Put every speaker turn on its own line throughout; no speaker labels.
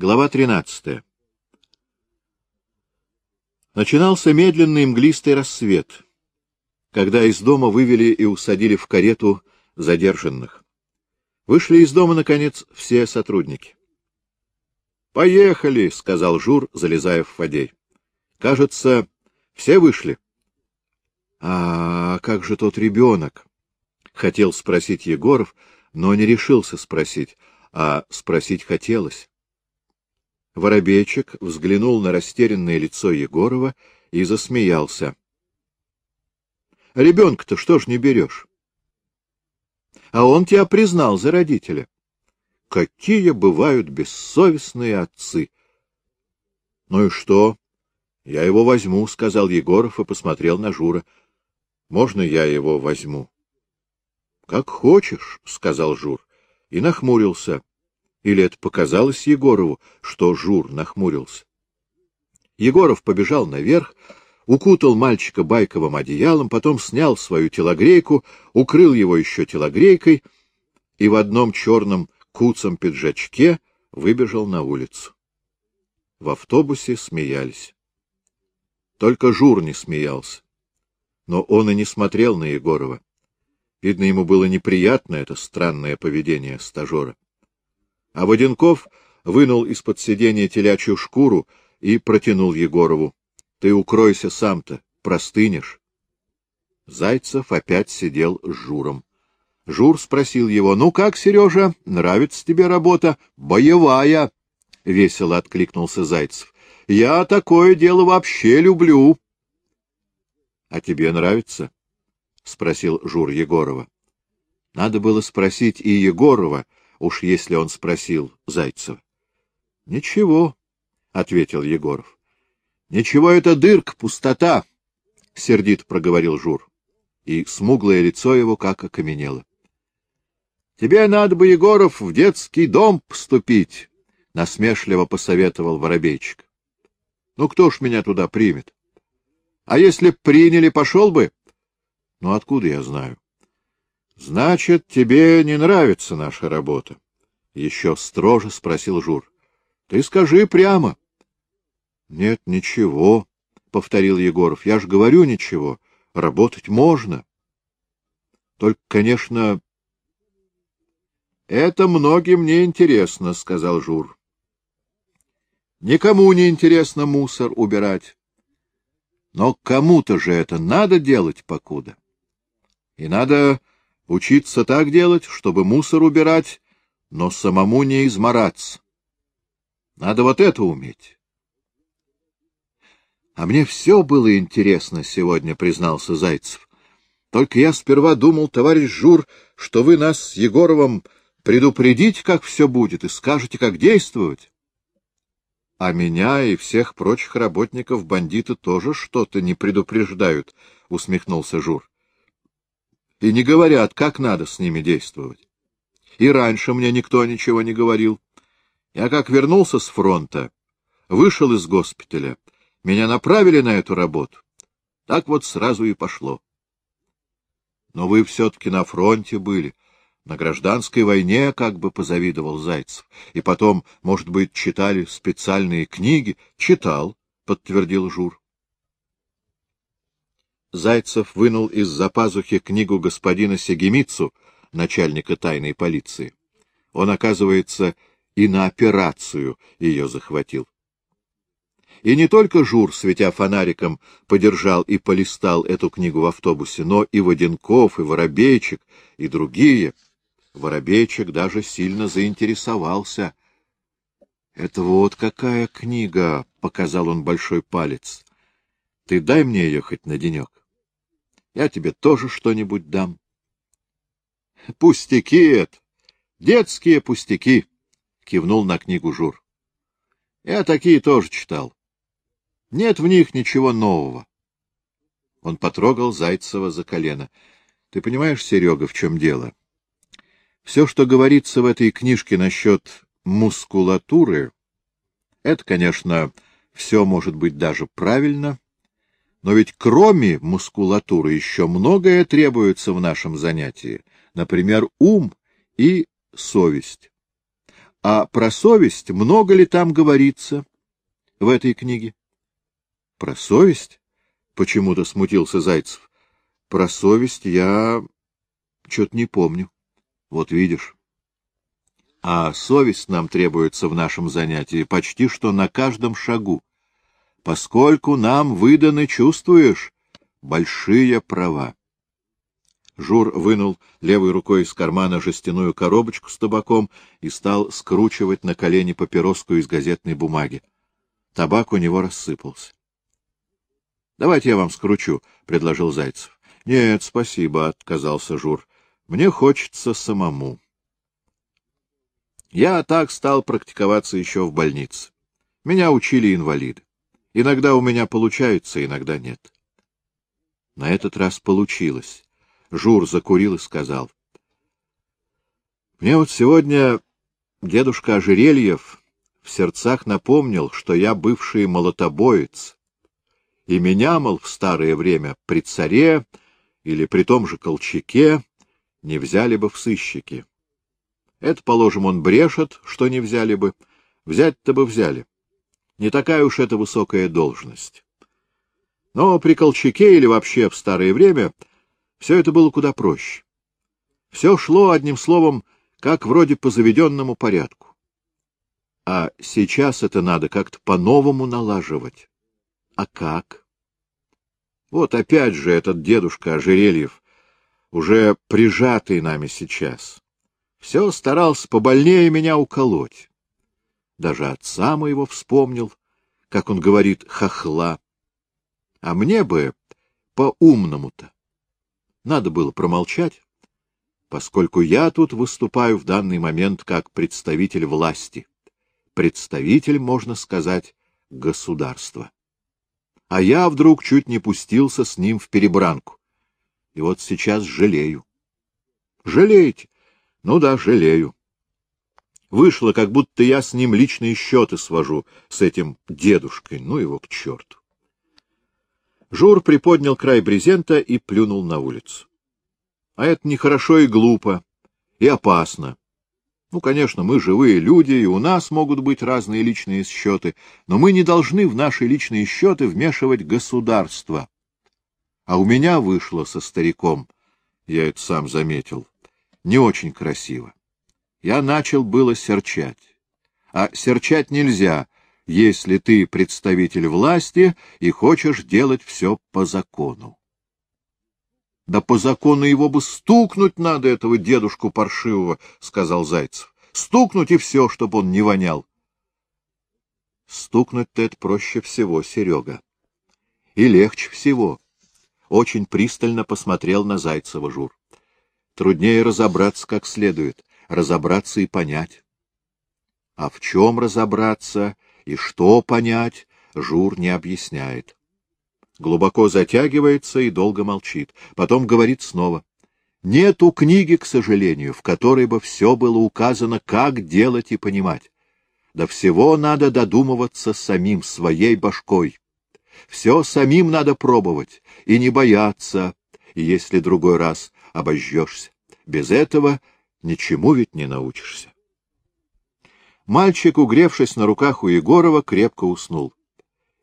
Глава 13. Начинался медленный мглистый рассвет, когда из дома вывели и усадили в карету задержанных. Вышли из дома, наконец, все сотрудники. — Поехали, — сказал Жур, залезая в Фадей. — Кажется, все вышли. — А как же тот ребенок? — хотел спросить Егоров, но не решился спросить, а спросить хотелось. Воробейчик взглянул на растерянное лицо Егорова и засмеялся. — Ребенка-то что ж не берешь? А он тебя признал за родителя. Какие бывают бессовестные отцы! — Ну и что? Я его возьму, — сказал Егоров и посмотрел на Жура. — Можно я его возьму? — Как хочешь, — сказал Жур и нахмурился. Или это показалось Егорову, что Жур нахмурился? Егоров побежал наверх, укутал мальчика байковым одеялом, потом снял свою телогрейку, укрыл его еще телогрейкой и в одном черном куцом пиджачке выбежал на улицу. В автобусе смеялись. Только Жур не смеялся. Но он и не смотрел на Егорова. Видно, ему было неприятно это странное поведение стажера. А Воденков вынул из-под сиденья телячью шкуру и протянул Егорову. — Ты укройся сам-то, простынешь. Зайцев опять сидел с Журом. Жур спросил его, — Ну как, Сережа, нравится тебе работа? — Боевая! — весело откликнулся Зайцев. — Я такое дело вообще люблю. — А тебе нравится? — спросил Жур Егорова. Надо было спросить и Егорова, — уж если он спросил Зайцева. — Ничего, — ответил Егоров. — Ничего, это дырка, пустота, — сердито проговорил Жур, и смуглое лицо его как окаменело. — Тебе надо бы, Егоров, в детский дом поступить, — насмешливо посоветовал Воробейчик. — Ну, кто ж меня туда примет? — А если б приняли, пошел бы? — Ну, откуда я знаю? — Значит, тебе не нравится наша работа? — еще строже спросил Жур. — Ты скажи прямо. — Нет, ничего, — повторил Егоров. — Я ж говорю ничего. Работать можно. Только, конечно... — Это многим не интересно, — сказал Жур. — Никому не интересно мусор убирать. Но кому-то же это надо делать покуда. И надо Учиться так делать, чтобы мусор убирать, но самому не измораться. Надо вот это уметь. — А мне все было интересно сегодня, — признался Зайцев. Только я сперва думал, товарищ Жур, что вы нас с Егоровым предупредите, как все будет, и скажете, как действовать. — А меня и всех прочих работников бандиты тоже что-то не предупреждают, — усмехнулся Жур и не говорят, как надо с ними действовать. И раньше мне никто ничего не говорил. Я как вернулся с фронта, вышел из госпиталя, меня направили на эту работу. Так вот сразу и пошло. Но вы все-таки на фронте были, на гражданской войне, как бы позавидовал Зайцев. И потом, может быть, читали специальные книги? Читал, подтвердил Жур. Зайцев вынул из-за пазухи книгу господина Сегемицу, начальника тайной полиции. Он, оказывается, и на операцию ее захватил. И не только Жур, светя фонариком, подержал и полистал эту книгу в автобусе, но и Воденков, и Воробейчик, и другие. Воробейчик даже сильно заинтересовался. — Это вот какая книга! — показал он большой палец. — Ты дай мне ее хоть на денек. Я тебе тоже что-нибудь дам. — Пустяки это! Детские пустяки! — кивнул на книгу Жур. — Я такие тоже читал. Нет в них ничего нового. Он потрогал Зайцева за колено. — Ты понимаешь, Серега, в чем дело? Все, что говорится в этой книжке насчет мускулатуры, это, конечно, все может быть даже правильно, но ведь кроме мускулатуры еще многое требуется в нашем занятии, например, ум и совесть. А про совесть много ли там говорится в этой книге? — Про совесть? — почему-то смутился Зайцев. — Про совесть я что-то не помню. Вот видишь. А совесть нам требуется в нашем занятии почти что на каждом шагу, поскольку нам выданы, чувствуешь, большие права. Жур вынул левой рукой из кармана жестяную коробочку с табаком и стал скручивать на колени папироску из газетной бумаги. Табак у него рассыпался. — Давайте я вам скручу, — предложил Зайцев. — Нет, спасибо, — отказался Жур. — Мне хочется самому. Я так стал практиковаться еще в больнице. Меня учили инвалиды. Иногда у меня получается, иногда нет. На этот раз получилось. Жур закурил и сказал. — Мне вот сегодня дедушка Ожерельев в сердцах напомнил, что я бывший молотобоец, и меня, мол, в старое время при царе или при том же Колчаке не взяли бы в сыщики. Это, положим, он брешет, что не взяли бы. Взять-то бы взяли. Не такая уж это высокая должность. Но при Колчаке или вообще в старое время все это было куда проще. Все шло, одним словом, как вроде по заведенному порядку. А сейчас это надо как-то по-новому налаживать. А как? Вот опять же этот дедушка Ожерельев, уже прижатый нами сейчас. Все старался побольнее меня уколоть. Даже отца моего вспомнил, как он говорит, хохла. А мне бы по-умному-то. Надо было промолчать, поскольку я тут выступаю в данный момент как представитель власти, представитель, можно сказать, государства. А я вдруг чуть не пустился с ним в перебранку. И вот сейчас жалею. Жалеете? Ну да, жалею. Вышло, как будто я с ним личные счеты свожу, с этим дедушкой. Ну его к черту. Жур приподнял край брезента и плюнул на улицу. А это нехорошо и глупо, и опасно. Ну, конечно, мы живые люди, и у нас могут быть разные личные счеты, но мы не должны в наши личные счеты вмешивать государство. А у меня вышло со стариком, я это сам заметил, не очень красиво. Я начал было серчать. А серчать нельзя, если ты представитель власти и хочешь делать все по закону. — Да по закону его бы стукнуть надо, этого дедушку паршивого, — сказал Зайцев. — Стукнуть и все, чтобы он не вонял. — Стукнуть-то это проще всего, Серега. И легче всего. Очень пристально посмотрел на Зайцева Жур. Труднее разобраться как следует, разобраться и понять. А в чем разобраться и что понять, Жур не объясняет. Глубоко затягивается и долго молчит. Потом говорит снова. Нету книги, к сожалению, в которой бы все было указано, как делать и понимать. До всего надо додумываться самим, своей башкой. Все самим надо пробовать и не бояться, если другой раз обожжешься. Без этого ничему ведь не научишься. Мальчик, угревшись на руках у Егорова, крепко уснул.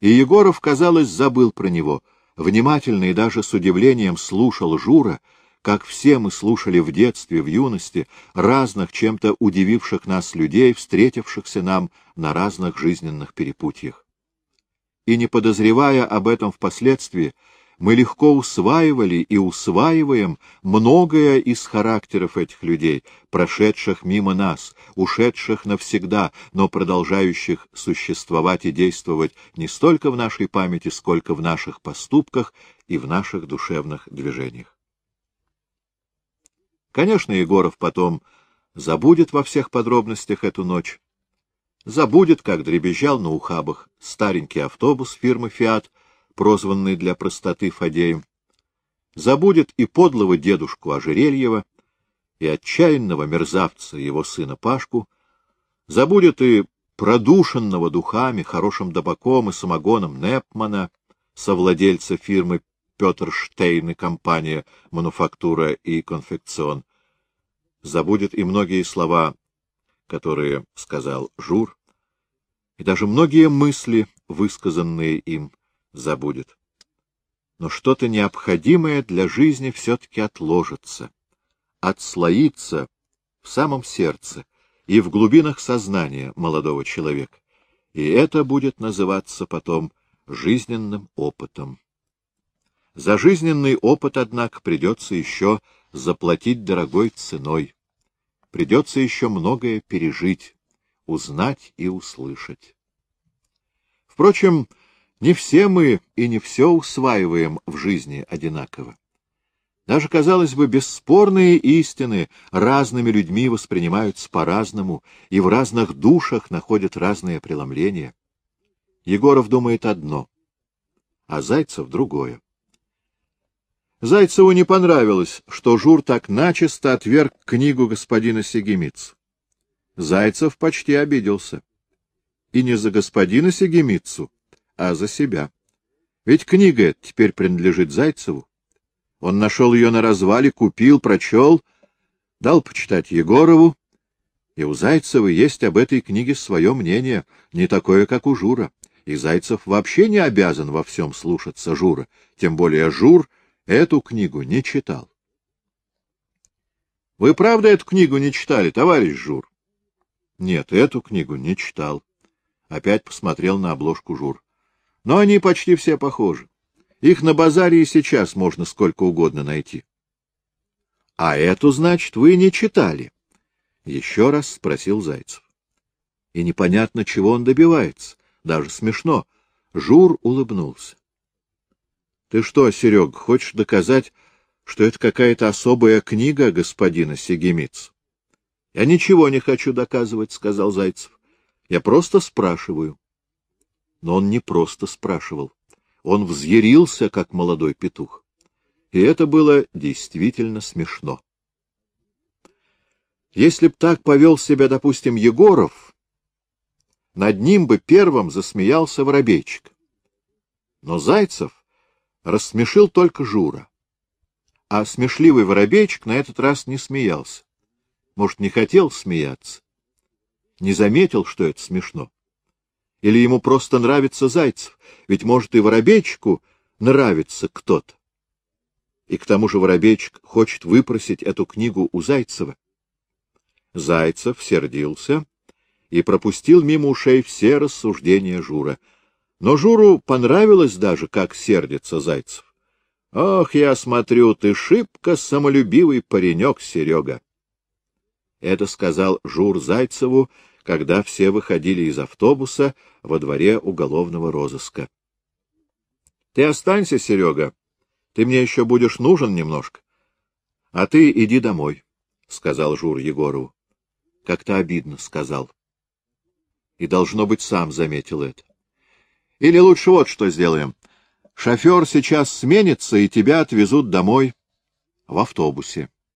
И Егоров, казалось, забыл про него, внимательно и даже с удивлением слушал Жура, как все мы слушали в детстве, в юности, разных чем-то удививших нас людей, встретившихся нам на разных жизненных перепутьях. И не подозревая об этом впоследствии, мы легко усваивали и усваиваем многое из характеров этих людей, прошедших мимо нас, ушедших навсегда, но продолжающих существовать и действовать не столько в нашей памяти, сколько в наших поступках и в наших душевных движениях. Конечно, Егоров потом забудет во всех подробностях эту ночь, забудет, как дребезжал на ухабах старенький автобус фирмы «Фиат», прозванный для простоты Фадеем, забудет и подлого дедушку Ожерельева, и отчаянного мерзавца его сына Пашку, забудет и продушенного духами, хорошим табаком и самогоном Непмана, совладельца фирмы Петр Штейн и компания «Мануфактура и конфекцион», забудет и многие слова которые сказал Жур, и даже многие мысли, высказанные им, забудет. Но что-то необходимое для жизни все-таки отложится, отслоится в самом сердце и в глубинах сознания молодого человека, и это будет называться потом жизненным опытом. За жизненный опыт, однако, придется еще заплатить дорогой ценой. Придется еще многое пережить, узнать и услышать. Впрочем, не все мы и не все усваиваем в жизни одинаково. Даже, казалось бы, бесспорные истины разными людьми воспринимаются по-разному и в разных душах находят разные преломления. Егоров думает одно, а Зайцев — другое. Зайцеву не понравилось, что Жур так начисто отверг книгу господина Сегемиц. Зайцев почти обиделся. И не за господина Сегемицу, а за себя. Ведь книга теперь принадлежит Зайцеву. Он нашел ее на развале, купил, прочел, дал почитать Егорову, и у Зайцева есть об этой книге свое мнение, не такое, как у Жура. И Зайцев вообще не обязан во всем слушаться Жура, тем более Жур — эту книгу не читал. — Вы правда эту книгу не читали, товарищ Жур? — Нет, эту книгу не читал. Опять посмотрел на обложку Жур. — Но они почти все похожи. Их на базаре и сейчас можно сколько угодно найти. — А эту, значит, вы не читали? — еще раз спросил Зайцев. И непонятно, чего он добивается. Даже смешно. Жур улыбнулся. Ты что, Серег, хочешь доказать, что это какая-то особая книга господина Сегемиц? — Я ничего не хочу доказывать, — сказал Зайцев. — Я просто спрашиваю. Но он не просто спрашивал. Он взъярился, как молодой петух. И это было действительно смешно. Если б так повел себя, допустим, Егоров, над ним бы первым засмеялся воробейчик. Но Зайцев рассмешил только Жура. А смешливый воробейчик на этот раз не смеялся. Может, не хотел смеяться? Не заметил, что это смешно? Или ему просто нравится Зайцев? Ведь, может, и воробейчику нравится кто-то. И к тому же воробейчик хочет выпросить эту книгу у Зайцева. Зайцев сердился и пропустил мимо ушей все рассуждения Жура — но Журу понравилось даже, как сердится Зайцев. — Ох, я смотрю, ты шибко самолюбивый паренек, Серега. Это сказал Жур Зайцеву, когда все выходили из автобуса во дворе уголовного розыска. — Ты останься, Серега. Ты мне еще будешь нужен немножко. — А ты иди домой, — сказал Жур Егорову. Как-то обидно сказал. И, должно быть, сам заметил это. Или лучше вот что сделаем. Шофер сейчас сменится, и тебя отвезут домой в автобусе.